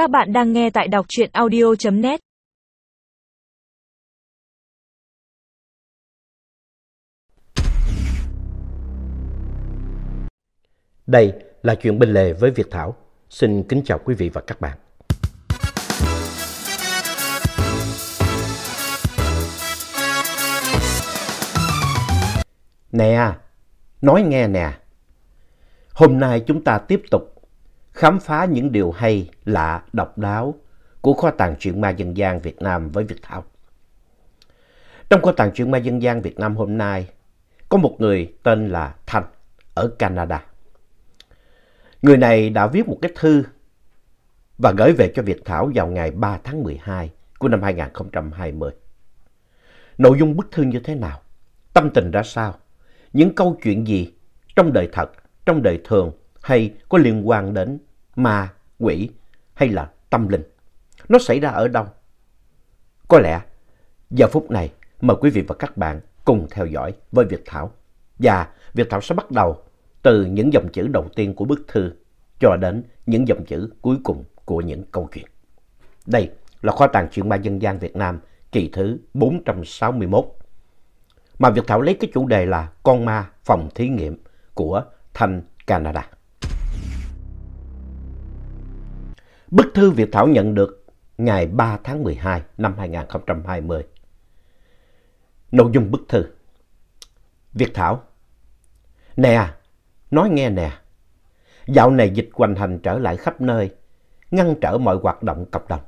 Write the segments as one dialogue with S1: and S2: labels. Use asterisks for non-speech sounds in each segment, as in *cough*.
S1: Các bạn đang nghe tại đọc truyện audio.net
S2: Đây là chuyện bên lề với Việt Thảo. Xin kính chào quý vị và các bạn. Nè, nói nghe nè. Hôm nay chúng ta tiếp tục khám phá những điều hay, lạ, độc đáo của kho tàng truyện ma dân gian Việt Nam với Việt Thảo. Trong kho tàng truyện ma dân gian Việt Nam hôm nay, có một người tên là Thanh ở Canada. Người này đã viết một cái thư và gửi về cho Việt Thảo vào ngày 3 tháng 12 của năm 2020. Nội dung bức thư như thế nào? Tâm tình ra sao? Những câu chuyện gì trong đời thật, trong đời thường hay có liên quan đến ma, quỷ hay là tâm linh? Nó xảy ra ở đâu? Có lẽ giờ phút này mời quý vị và các bạn cùng theo dõi với Việt Thảo. Và Việt Thảo sẽ bắt đầu từ những dòng chữ đầu tiên của bức thư cho đến những dòng chữ cuối cùng của những câu chuyện. Đây là kho tàng truyện ma dân gian Việt Nam kỳ thứ 461 mà Việt Thảo lấy cái chủ đề là Con ma phòng thí nghiệm của Thanh Canada. Bức thư Việt Thảo nhận được ngày 3 tháng 12 năm 2020. Nội dung bức thư Việt Thảo Nè, nói nghe nè. Dạo này dịch hoành hành trở lại khắp nơi, ngăn trở mọi hoạt động cộng đồng.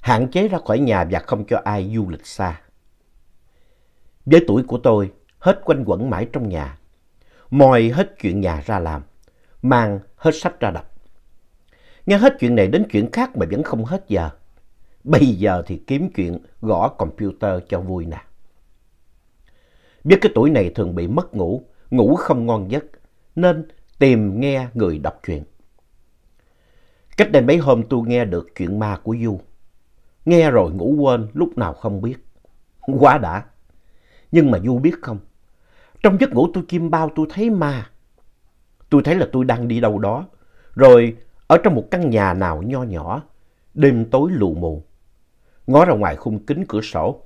S2: Hạn chế ra khỏi nhà và không cho ai du lịch xa. Với tuổi của tôi, hết quanh quẩn mãi trong nhà. Moi hết chuyện nhà ra làm, mang hết sách ra đọc. Nghe hết chuyện này đến chuyện khác mà vẫn không hết giờ. Bây giờ thì kiếm chuyện gõ computer cho vui nè. Biết cái tuổi này thường bị mất ngủ, ngủ không ngon giấc, nên tìm nghe người đọc truyện. Cách đây mấy hôm tôi nghe được chuyện ma của Du. Nghe rồi ngủ quên, lúc nào không biết. Quá đã. Nhưng mà Du biết không, trong giấc ngủ tôi chim bao tôi thấy ma. Tôi thấy là tôi đang đi đâu đó, rồi ở trong một căn nhà nào nho nhỏ, đêm tối lù mù. Ngó ra ngoài khung kính cửa sổ,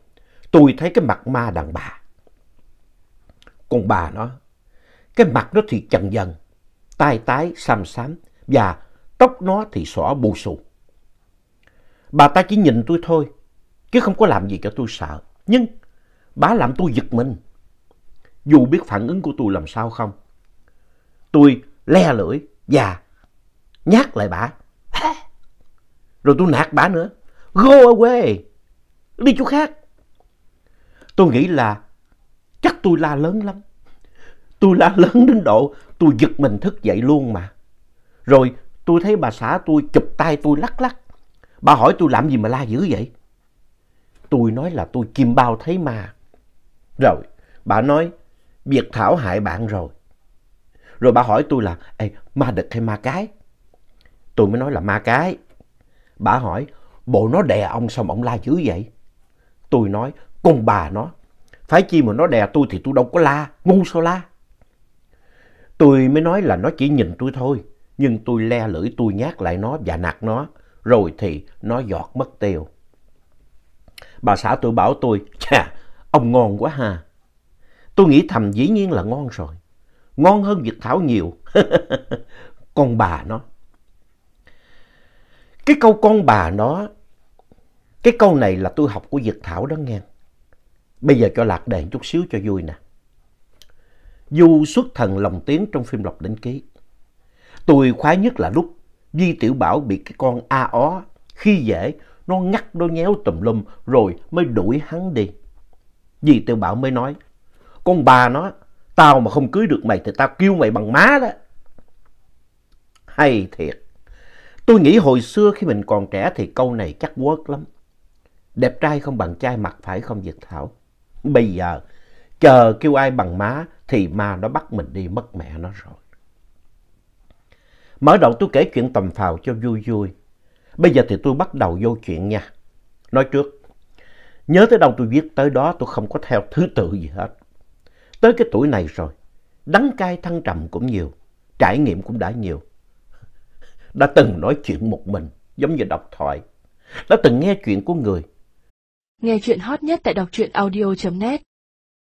S2: tôi thấy cái mặt ma đàn bà. Con bà nó, cái mặt nó thì chần dần, tai tái xám xám và tóc nó thì xõa bù xù. Bà ta chỉ nhìn tôi thôi, chứ không có làm gì cho tôi sợ. Nhưng bà làm tôi giật mình. Dù biết phản ứng của tôi làm sao không. Tôi le lưỡi và nhát lại bà. Rồi tôi nạt bà nữa. Go away. Đi chỗ khác. Tôi nghĩ là chắc tôi la lớn lắm. Tôi la lớn đến độ tôi giật mình thức dậy luôn mà. Rồi tôi thấy bà xã tôi chụp tay tôi lắc lắc. Bà hỏi tôi làm gì mà la dữ vậy? Tôi nói là tôi kim bao thấy ma. Rồi bà nói việc Thảo hại bạn rồi. Rồi bà hỏi tôi là Ê, ma đực hay ma cái? Tôi mới nói là ma cái. Bà hỏi bộ nó đè ông sao mà ông la dữ vậy? Tôi nói con bà nó. Phải chi mà nó đè tôi thì tôi đâu có la. Ngu sao la? Tôi mới nói là nó chỉ nhìn tôi thôi. Nhưng tôi le lưỡi tôi nhát lại nó và nạt nó. Rồi thì nó giọt mất tiêu. Bà xã tôi bảo tôi, chà, ông ngon quá ha. Tôi nghĩ thầm dĩ nhiên là ngon rồi. Ngon hơn Việt Thảo nhiều. *laughs* con bà nó. Cái câu con bà nó, cái câu này là tôi học của Việt Thảo đó nghe. Bây giờ cho lạc đèn chút xíu cho vui nè. Du xuất thần lòng tiếng trong phim Lộc Đỉnh Ký. Tôi khoái nhất là lúc Di Tiểu Bảo bị cái con A ó khi dễ nó ngắt đôi nhéo tùm lum rồi mới đuổi hắn đi. Di Tiểu Bảo mới nói, con bà nó, tao mà không cưới được mày thì tao kêu mày bằng má đó. Hay thiệt. Tôi nghĩ hồi xưa khi mình còn trẻ thì câu này chắc work lắm. Đẹp trai không bằng trai mặt phải không Việt Thảo? Bây giờ, chờ kêu ai bằng má thì ma nó bắt mình đi mất mẹ nó rồi. Mở đầu tôi kể chuyện tầm phào cho vui vui. Bây giờ thì tôi bắt đầu vô chuyện nha. Nói trước, nhớ tới đâu tôi viết tới đó tôi không có theo thứ tự gì hết. Tới cái tuổi này rồi, đắng cay thăng trầm cũng nhiều, trải nghiệm cũng đã nhiều. Đã từng nói chuyện một mình, giống như đọc thoại. Đã từng nghe chuyện của người.
S1: Nghe chuyện hot nhất tại đọc truyện audio.net